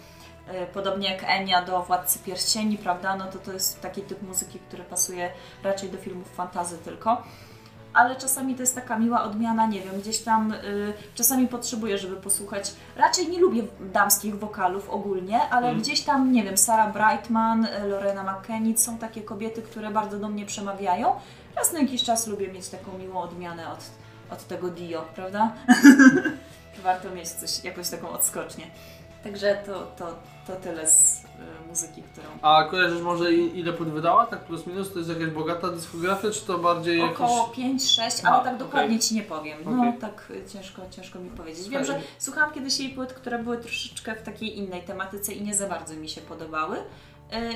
podobnie jak Enia do Władcy Pierścieni, prawda, no to to jest taki typ muzyki, który pasuje raczej do filmów fantazy tylko. Ale czasami to jest taka miła odmiana, nie wiem, gdzieś tam y, czasami potrzebuję, żeby posłuchać. Raczej nie lubię damskich wokalów ogólnie, ale
Mhm.
gdzieś tam, nie wiem, Sarah Brightman, y, Lorena McKennitt są takie kobiety, które bardzo do mnie przemawiają. Raz na jakiś czas lubię mieć taką miłą odmianę od, od tego Dio, prawda? Warto mieć coś, jakąś taką odskocznię. Także to, to, to tyle z y, muzyki, którą
A kojarzysz może i- ile płyt wydała? Tak plus minus? To jest jakaś bogata dyskografia, czy to bardziej jakiś...
Około 5-6,
A,
ale tak dokładnie. Ci nie powiem. No
Okej.
tak y, ciężko, ciężko mi powiedzieć. Wiem, że
Fajnie.
słuchałam kiedyś jej płyt, które były troszeczkę w takiej innej tematyce i nie za bardzo mi się podobały. Y,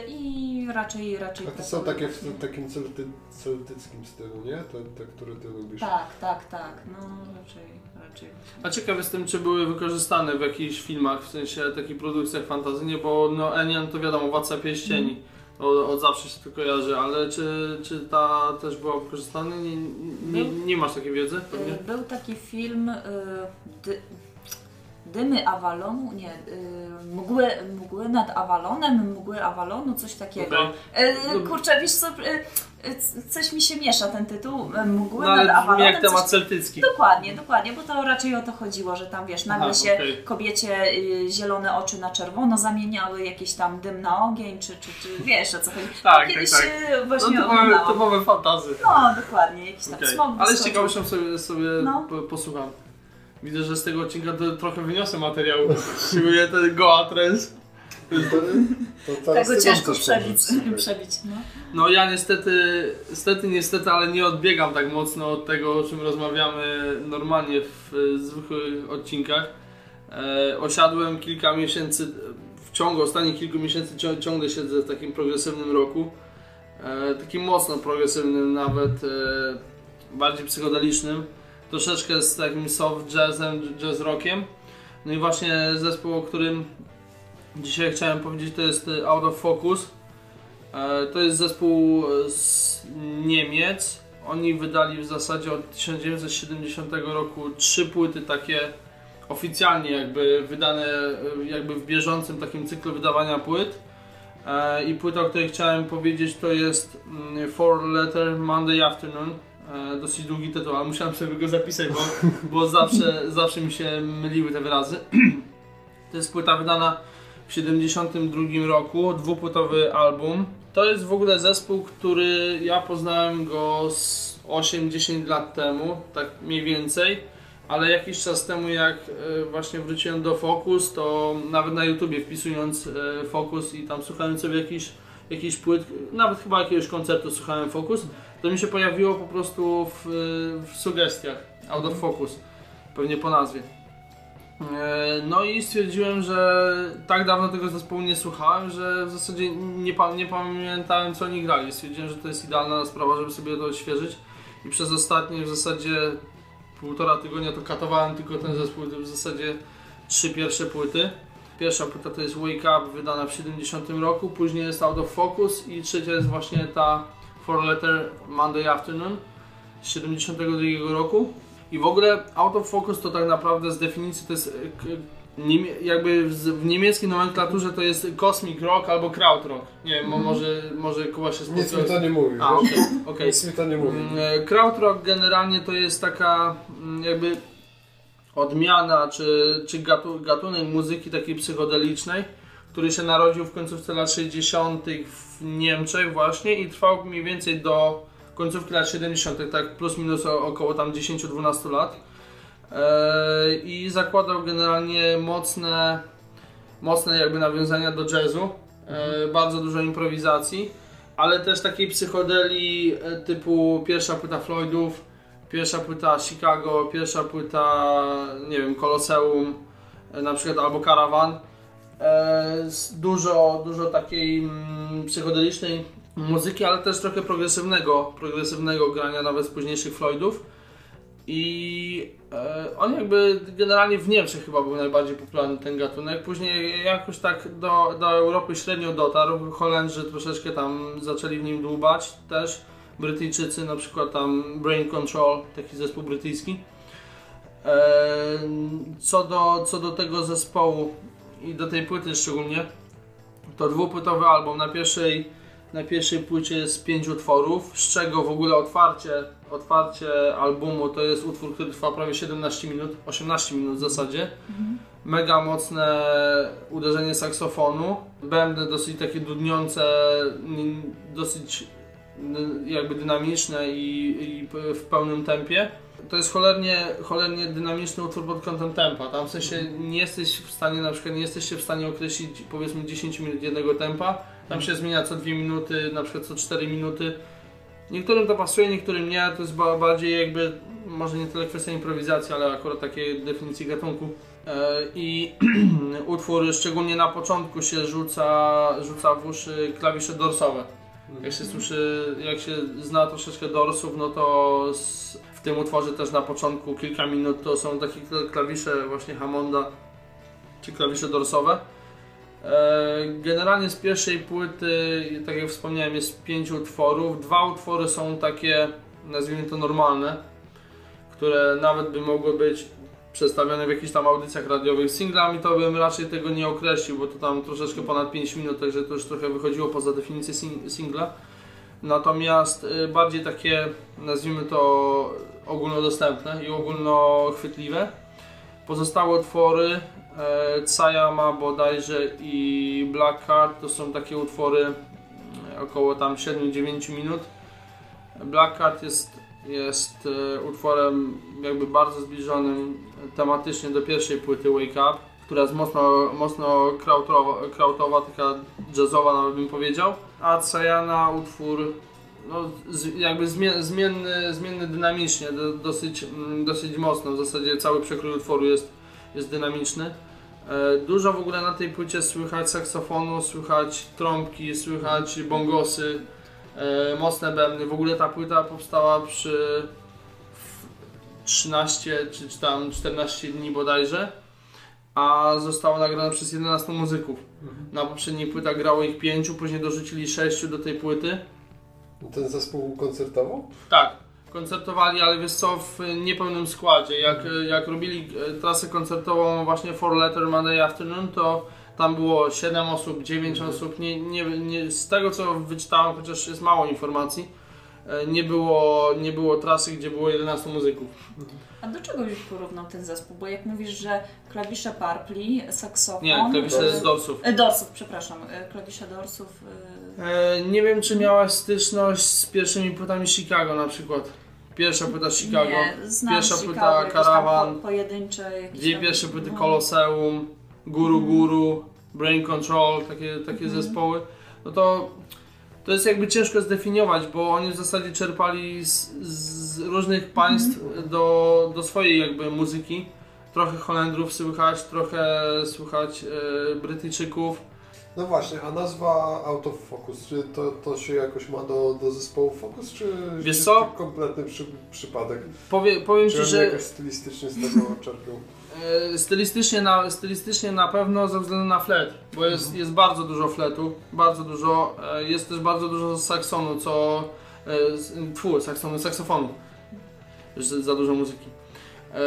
I raczej, raczej...
A to są
trafiły
takie w takim celty, celtyckim stylu, nie? Te, te, które ty lubisz.
Tak, tak, tak. No raczej, raczej.
A ciekaw jestem, czy były wykorzystane w jakichś filmach, w sensie takich produkcjach fantasy, nie? Bo no Enian to wiadomo, Władca Pieścieni. Od, od zawsze się to kojarzy, ale czy, czy ta też była wykorzystana? Nie, nie, nie masz takiej wiedzy pewnie?
Y, Był taki film y, dy, Dymy Avalonu, nie, mgły, mgły nad Avalonem, mgły Avalonu, coś takiego.
Okej.
Y, kurczę, wiesz co, y, coś mi się miesza ten tytuł, mgły
No
nad
jak temat
coś...
celtycki.
Dokładnie, dokładnie, bo to raczej o to chodziło, że tam wiesz, nagle
Aha,
się
okej.
kobiecie y, zielone oczy na czerwono zamieniały, jakiś tam dym na ogień, czy, czy, czy wiesz o co chodzi.
Tak,
Kiedyś
tak, No
właśnie
typowe,
oglądało.
typowe fantazy.
No, dokładnie, jakiś tam
Okej.
smog
Ale z ciekawością sobie, sobie
No.
po, posłucham. Widzę, że z tego odcinka trochę wyniosę materiału. Szczególnie ten Goa Trends.
To, to
Tego ciężko przebić, przebić, no.
No ja niestety, niestety, niestety, ale nie odbiegam tak mocno od tego, o czym rozmawiamy normalnie w zwykłych odcinkach. E, osiadłem kilka miesięcy, w ciągu ostatnich kilku miesięcy cią- ciągle siedzę w takim progresywnym roku. E, takim mocno progresywnym nawet, e, bardziej psychodelicznym. Troszeczkę z takim soft jazzem, jazz rockiem. No i właśnie zespół, o którym dzisiaj chciałem powiedzieć, to jest e, Out of Focus. E, To jest zespół e, z Niemiec. Oni wydali w zasadzie od 1970 roku trzy płyty takie oficjalnie jakby wydane e, jakby w bieżącym takim cyklu wydawania płyt. I płyta, o której chciałem powiedzieć to jest mm, Four Letter Monday Afternoon. Dosyć długi tytuł, ale musiałem sobie go zapisać, bo, bo zawsze, zawsze mi się myliły te wyrazy. To jest płyta wydana w 72 roku, dwupłytowy album. To jest w ogóle zespół, który ja poznałem go z 8-10 lat temu, tak mniej więcej, ale jakiś czas temu jak e, właśnie wróciłem do Focus, to nawet na YouTubie wpisując e, Focus i tam słuchając sobie jakiś, jakiś płyt, nawet chyba jakiegoś koncertu słuchałem Focus, to mi się pojawiło po prostu w, w sugestiach Out of Focus, pewnie po nazwie. E, No i stwierdziłem, że tak dawno tego zespołu nie słuchałem, że w zasadzie nie, pa- nie pamiętałem co oni grali. Stwierdziłem, że to jest idealna sprawa, żeby sobie to odświeżyć i przez ostatnie w zasadzie półtora tygodnia to katowałem tylko ten zespół, w zasadzie trzy pierwsze płyty. Pierwsza płyta to jest Wake Up, wydana w 70 roku, później jest Out of Focus i trzecia jest właśnie ta Four Letter Monday Afternoon z 72 roku. I w ogóle Out of Focus to tak naprawdę z definicji to jest e, jakby w, niemieckiej nomenklaturze to jest Cosmic Rock albo Kraut Rock. Nie wiem, mo- może, może Kuba się
Nic mi
spotkał.
to nie mówi,
A,
wiesz?
okej, okej.
Nic mi to nie mówi.
Mm, e, Krautrock generalnie to jest taka mm, jakby odmiana czy, czy gatu, gatunek muzyki takiej psychodelicznej, który się narodził w końcówce lat 60. w Niemczech właśnie i trwał mniej więcej do końcówki lat 70., tak plus minus około tam 10-12 lat. E, I zakładał generalnie mocne, mocne jakby nawiązania do jazzu, e, bardzo dużo improwizacji ale też takiej psychodeli e, typu pierwsza płyta Floydów, pierwsza płyta Chicago, pierwsza płyta, nie wiem, Koloseum, na przykład albo Caravan. Dużo, dużo takiej mm, psychodelicznej muzyki, ale też trochę progresywnego, progresywnego grania nawet z późniejszych Floydów. I e, on jakby generalnie w Niemczech chyba był najbardziej popularny ten gatunek. Później jakoś tak do, do Europy średnio dotarł. Holendrzy troszeczkę tam zaczęli w nim dłubać też. Brytyjczycy, na przykład tam Brain Control, taki zespół brytyjski. E, co, do, co do tego zespołu i do tej płyty szczególnie, to dwupłytowy album. Na pierwszej, na pierwszej płycie jest pięć utworów, z czego w ogóle otwarcie, otwarcie albumu to jest utwór, który trwa prawie 17 minut, 18 minut w zasadzie. Mega mocne uderzenie saksofonu, bębny dosyć takie dudniące, dosyć jakby dynamiczne i, i w pełnym tempie. To jest cholernie, cholernie dynamiczny utwór pod kątem tempa. Tam w sensie nie jesteś w stanie, na przykład nie jesteście w stanie określić powiedzmy 10 minut jednego tempa. Tam się zmienia co 2 minuty, na przykład co 4 minuty. Niektórym to pasuje, niektórym nie. To jest ba- bardziej jakby, może nie tyle kwestia improwizacji, ale akurat takiej definicji gatunku. E, I utwór szczególnie na początku się rzuca, rzuca w uszy klawisze dorsowe. Jak się słyszy, jak się zna troszeczkę dorsów, no to w tym utworze też na początku kilka minut to są takie kla- klawisze właśnie Hammonda czy klawisze dorsowe. E, Generalnie z pierwszej płyty, tak jak wspomniałem, jest pięć utworów. Dwa utwory są takie, nazwijmy to normalne, które nawet by mogły być przedstawione w jakichś tam audycjach radiowych. Singlami to bym raczej tego nie określił, bo to tam troszeczkę ponad 5 minut, także to już trochę wychodziło poza definicję sing- singla. Natomiast y, bardziej takie, nazwijmy to ogólnodostępne i ogólnochwytliwe. Pozostałe utwory e, Tsayama bodajże i Black Card to są takie utwory e, około tam 7-9 minut. Black Card jest, jest e, utworem jakby bardzo zbliżonym tematycznie do pierwszej płyty Wake Up, która jest mocno, mocno krautowa, krautowa taka jazzowa nawet bym powiedział. A Tsayana utwór no, jakby zmien, zmienny, zmienny dynamicznie, do, dosyć, mm, dosyć mocno. W zasadzie cały przekrój utworu jest, jest dynamiczny. E, Dużo w ogóle na tej płycie słychać saksofonu, słychać trąbki, słychać bongosy, e, mocne bębny. W ogóle ta płyta powstała przy w 13 czy, czy tam 14 dni bodajże, a została nagrana przez 11 muzyków. Na poprzedniej płytach grało ich 5, później dorzucili 6 do tej płyty.
Ten zespół koncertował?
Tak, koncertowali, ale wiesz co, w niepełnym składzie. Jak, jak robili e, trasę koncertową właśnie For Letter Monday Afternoon, to tam było 7 osób, 9 osób. Nie, nie, nie, z tego co wyczytałem, chociaż jest mało informacji, nie było, nie było trasy, gdzie było 11 muzyków.
A do czego byś porównał ten zespół? Bo jak mówisz, że klawisze Parpli, saksofon...
Nie, z dorsów.
E, Dorsów, przepraszam. e, Klawisze dorsów... e,
E, nie wiem, czy miałaś styczność z pierwszymi płytami Chicago na przykład. Pierwsza płyta Chicago,
Nie, znam
pierwsza
Chicago,
płyta Caravan,
Po, pojedyncze jakieś
Dwie
tam-
pierwsze płyty
no.
Colosseum, Guru Guru, Brain Control, takie, takie
Mhm.
zespoły, no to to jest jakby ciężko zdefiniować, bo oni w zasadzie czerpali z, z różnych państw
Mhm.
do, do swojej jakby muzyki. Trochę Holendrów słychać, trochę słychać e, Brytyjczyków.
No właśnie, a nazwa Out of Focus, czy to, to się jakoś ma do, do zespołu Focus, czy,
Wiesz
czy
co?
kompletny przy, przypadek?
Powie, powiem
Czy
Ci, że
jakoś stylistycznie z tego czerpią?
E, Stylistycznie na, stylistycznie na pewno ze względu na flet, bo jest, jest bardzo dużo fletu, bardzo dużo, e, jest też bardzo dużo saksonu, co, e, tfu, saksonu, saksofonu, już za dużo muzyki. E,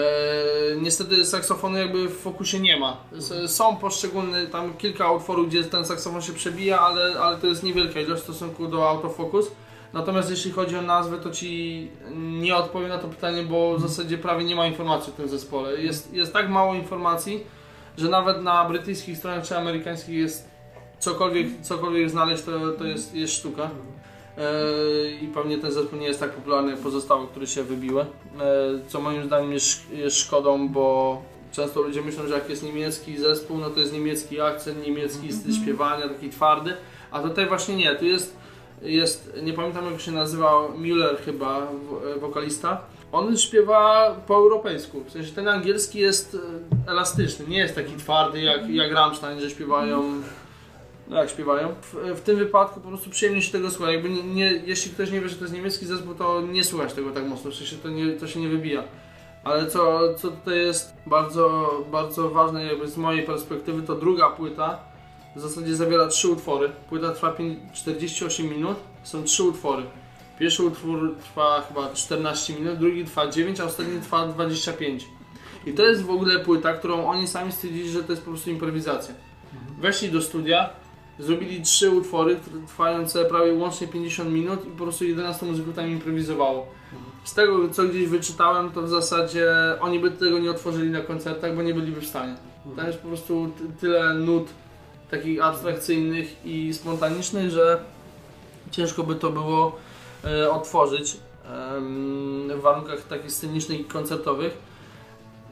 niestety saksofonu jakby w fokusie nie ma. S- Są poszczególne, tam kilka utworów, gdzie ten saksofon się przebija, ale, ale to jest niewielka ilość w stosunku do autofocus. Natomiast jeśli chodzi o nazwę, to Ci nie odpowiem na to pytanie, bo w zasadzie prawie nie ma informacji o tym zespole. Jest, jest tak mało informacji, że nawet na brytyjskich stronach czy amerykańskich jest cokolwiek, cokolwiek znaleźć, to, to jest, jest sztuka. E, I pewnie ten zespół nie jest tak popularny jak pozostałe, które się wybiły. E, Co moim zdaniem jest, jest szkodą, bo często ludzie myślą, że jak jest niemiecki zespół, no to jest niemiecki akcent, niemiecki styl śpiewania, taki twardy. A tutaj właśnie nie, tu jest, jest nie pamiętam jak się nazywał, Müller chyba, wo- wokalista. On śpiewa po europejsku, w sensie ten angielski jest e, elastyczny, nie jest taki twardy jak, jak Rammstein, że śpiewają no jak śpiewają. W, w tym wypadku po prostu przyjemnie się tego słucha. Jakby nie, nie, jeśli ktoś nie wie, że to jest niemiecki zespół, to nie słuchać tego tak mocno, w sensie to, nie, to się nie wybija. Ale co, co tutaj jest bardzo, bardzo ważne jakby z mojej perspektywy, to druga płyta w zasadzie zawiera trzy utwory. Płyta trwa pię- 48 minut, są trzy utwory. Pierwszy utwór trwa chyba 14 minut, drugi trwa 9, a ostatni trwa 25. I to jest w ogóle płyta, którą oni sami stwierdzili, że to jest po prostu improwizacja. Weszli do studia, zrobili trzy utwory trwające prawie łącznie 50 minut i po prostu 11 muzyków tam improwizowało. Z tego co gdzieś wyczytałem, to w zasadzie oni by tego nie otworzyli na koncertach, bo nie byliby w stanie. Tam jest po prostu ty- tyle nut takich abstrakcyjnych i spontanicznych, że ciężko by to było e, otworzyć w warunkach takich scenicznych i koncertowych.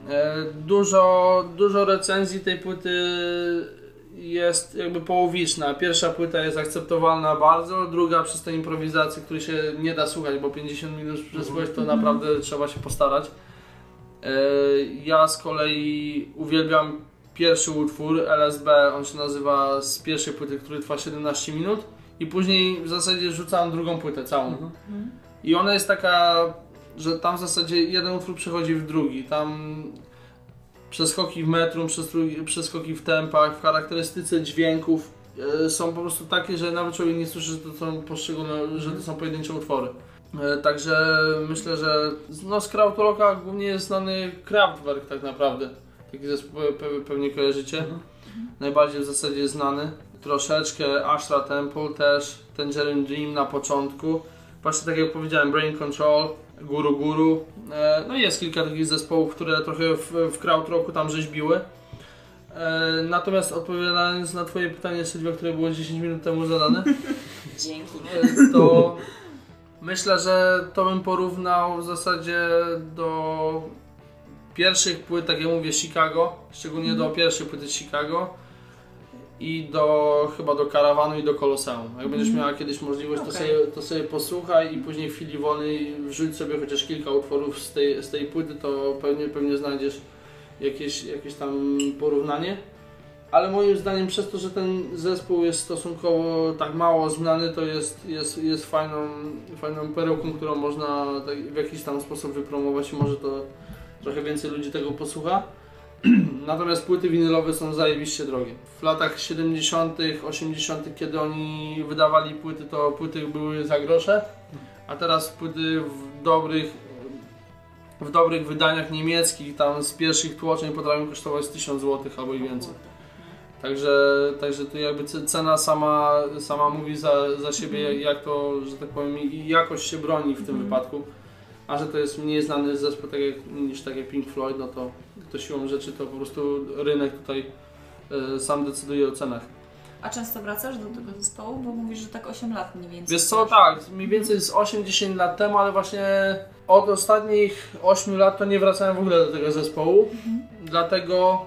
E, Dużo, dużo recenzji tej płyty jest jakby połowiczna. Pierwsza płyta jest akceptowalna bardzo, druga przez te improwizacje, które się nie da słuchać, bo 50 minut przesłuchać to naprawdę trzeba się postarać. E, Ja z kolei uwielbiam pierwszy utwór LSB, on się nazywa z pierwszej płyty, który trwa 17 minut i później w zasadzie rzucam drugą płytę całą. I ona jest taka, że tam w zasadzie jeden utwór przechodzi w drugi. Tam przeskoki w metrum, przeskoki w tempach, w charakterystyce dźwięków e, są po prostu takie, że nawet człowiek nie słyszy, że to są poszczególne, że to są pojedyncze utwory. E, Także myślę, że z- no, z Krautrocka głównie jest znany Kraftwerk tak naprawdę. Taki zespół pe- pe- pewnie kojarzycie. Najbardziej w zasadzie znany. troszeczkę Ashra Temple też, Tangerine Dream na początku. Właśnie tak jak powiedziałem, Brain Control, Guru Guru. E, no i jest kilka takich zespołów, które trochę w, w krautrocku tam rzeźbiły. E, natomiast odpowiadając na Twoje pytanie, Sylwia, które było 10 minut temu zadane,
Dzięki.
e, to myślę, że to bym porównał w zasadzie do pierwszych płyt, tak jak mówię, Chicago, szczególnie do pierwszej płyty Chicago i do chyba do karawanu i do koloseum. Jak będziesz miała kiedyś możliwość, to,
Okej.
sobie, to sobie posłuchaj i później w chwili wolnej wrzuć sobie chociaż kilka utworów z tej, z tej płyty, to pewnie, pewnie znajdziesz jakieś, jakieś tam porównanie. Ale moim zdaniem przez to, że ten zespół jest stosunkowo tak mało znany, to jest, jest, jest fajną, fajną perełką, którą można tak w jakiś tam sposób wypromować i może to trochę więcej ludzi tego posłucha. Natomiast płyty winylowe są zajebiście drogie. W latach 70., 80., kiedy oni wydawali płyty, to płyty były za grosze, a teraz płyty w dobrych, w dobrych wydaniach niemieckich, tam z pierwszych tłoczeń potrafią kosztować 1000 zł albo i więcej. Także, także to jakby ce- cena sama, sama mówi za, za siebie, jak to, że tak powiem, jakość się broni w tym wypadku. A że to jest mniej znany zespół tak jak, niż tak jak Pink Floyd, no to, to siłą rzeczy to po prostu rynek tutaj e, sam decyduje o cenach.
A często wracasz do tego zespołu? Bo mówisz, że tak 8 lat mniej więcej.
Wiesz co, tak, mniej więcej z 8-10 lat temu, ale właśnie od ostatnich 8 lat to nie wracałem w ogóle do tego zespołu, dlatego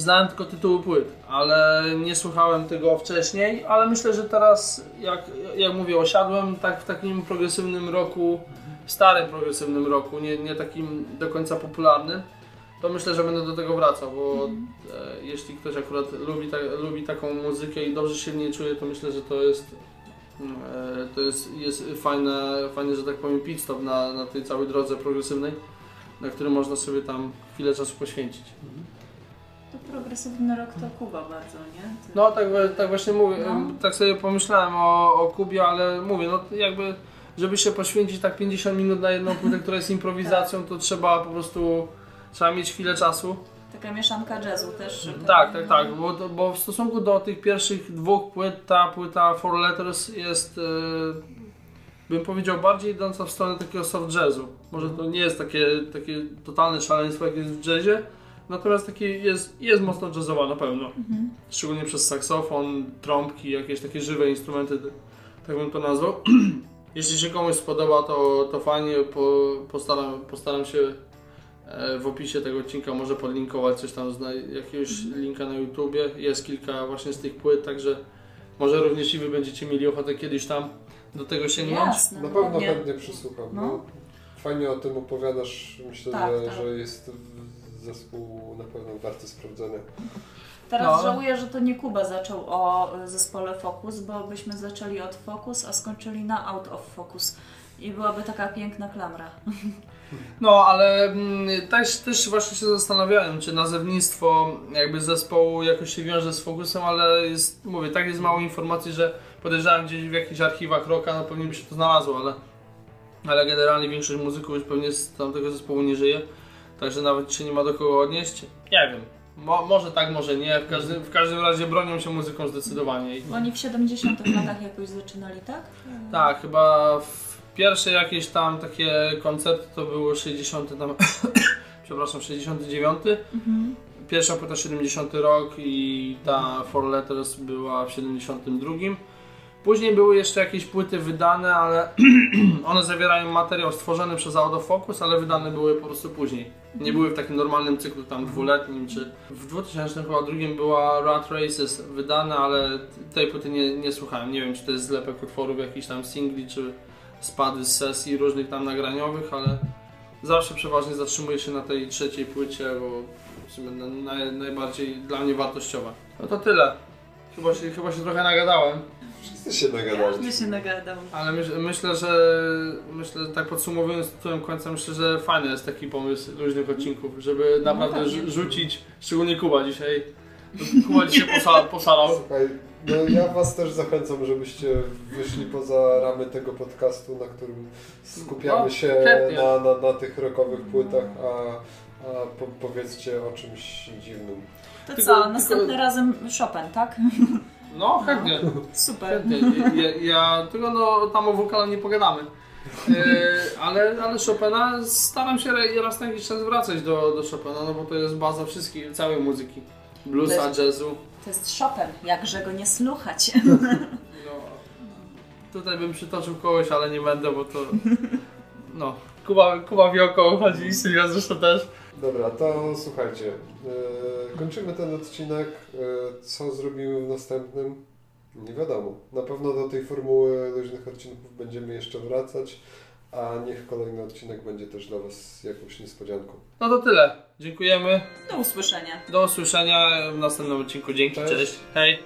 znałem tylko tytuły płyt, ale nie słuchałem tego wcześniej, ale myślę, że teraz, jak, jak mówię, osiadłem tak w takim progresywnym roku, starym progresywnym roku, nie, nie takim do końca popularnym, to myślę, że będę do tego wracał, bo e, jeśli ktoś akurat lubi, ta, lubi taką muzykę i dobrze się w niej czuje, to myślę, że to jest E, To jest, jest fajne, fajnie, że tak powiem, pit stop na, na tej całej drodze progresywnej, na którym można sobie tam chwilę czasu poświęcić.
To progresywny rok to Kuba bardzo, nie? Ty...
No tak, tak właśnie mówię,
No.
tak sobie pomyślałem o, o Kubie, ale mówię, no jakby, żeby się poświęcić tak 50 minut na jedną płytę, która jest improwizacją, to trzeba po prostu, trzeba mieć chwilę czasu.
Taka mieszanka jazzu też. że
Tak, tak, tak, bo, bo w stosunku do tych pierwszych dwóch płyt, ta płyta Four Letters jest, e, bym powiedział, bardziej idąca w stronę takiego soft jazzu. Może to nie jest takie, takie totalne szaleństwo, jak jest w jazzie, natomiast taki jest, jest mocno jazzowa na pewno.
Mhm.
Szczególnie przez saksofon, trąbki, jakieś takie żywe instrumenty, tak bym to nazwał. Jeśli się komuś spodoba, to, to fajnie, po, postaram, postaram się e, w opisie tego odcinka może podlinkować coś tam, jakiegoś linka na YouTubie. Jest kilka właśnie z tych płyt, także może również i Wy będziecie mieli ochotę kiedyś tam do tego sięgnąć.
Jasne,
Na pewno
pewnie.
chętnie przysłucham.
No.
No. Fajnie o tym opowiadasz. Myślę,
Tak,
że,
tak.
że jest zespół na pewno warty sprawdzenia.
Teraz
No.
żałuję, że to nie Kuba zaczął o zespole Focus, bo byśmy zaczęli od Focus, a skończyli na Out of Focus. I byłaby taka piękna klamra.
No, ale mm, też, też właśnie się zastanawiałem, czy nazewnictwo jakby zespołu jakoś się wiąże z Focusem, ale jest, mówię, tak jest mało informacji, że podejrzewam gdzieś w jakichś archiwach rocka, no pewnie by się to znalazło, ale, ale generalnie większość muzyków już pewnie z tamtego zespołu nie żyje, także nawet się nie ma do kogo odnieść. Nie wiem, Mo, może tak, może nie, w każdym, w każdym razie bronią się muzyką zdecydowanie.
Oni w 70 latach jakoś zaczynali, tak?
tak, chyba w pierwsze jakieś tam takie koncerty to było 60 tam, przepraszam, 69.
Mhm.
Pierwsza płyta 70 rok i ta Four Letters była w 72. Później były jeszcze jakieś płyty wydane, ale one zawierają materiał stworzony przez Autofocus, ale wydane były po prostu później. Nie były w takim normalnym cyklu tam dwuletnim, czy w 2002 była Rat Races wydane, ale tej płyty nie, nie słuchałem. Nie wiem, czy to jest zlepek utworów jakichś tam singli, czy spady z sesji różnych tam nagraniowych, ale zawsze przeważnie zatrzymuję się na tej trzeciej płycie, bo w sumie na- naj, najbardziej dla mnie wartościowa. No to tyle. Chyba się, chyba się trochę nagadałem,
Wszyscy się nagadali.
Każdy się nagadał.
ale myśl, myślę, że myślę, tak podsumowując tytułem końca, myślę, że fajny jest taki pomysł luźnych odcinków, żeby naprawdę
pewnie.
rzu- rzucić, szczególnie Kuba dzisiaj. Kuba dzisiaj posa, posalał.
Słuchaj, no ja Was też zachęcam, żebyście wyszli poza ramy tego podcastu, na którym skupiamy
No,
się na, na, na tych rockowych płytach, a, a po, powiedzcie o czymś dziwnym.
To
Tylko-
co,
tylko-
następnym razem Chopin, tak?
No, chętnie.
Super.
chętnie. Ja, ja tylko no, tam o wokale nie pogadamy. E, ale, ale Chopina staram się raz na jakiś czas wracać do, do Chopina, no bo to jest baza wszystkich, całej muzyki. Bluesa, jazzu.
To jest Chopin, jakże go nie słuchać.
No, tutaj bym przytoczył kogoś, ale nie będę, bo to... No, Kuba, Kuba wie o kogo chodzi i Sylwia zresztą też.
Dobra, to słuchajcie. e, kończymy ten odcinek. E, co zrobimy w następnym? Nie wiadomo. Na pewno do tej formuły luźnych odcinków będziemy jeszcze wracać, a niech kolejny odcinek będzie też dla Was jakąś niespodzianką.
No to tyle. Dziękujemy.
Do usłyszenia.
Do usłyszenia w następnym odcinku. Dzięki,
Cześć.
cześć. Hej.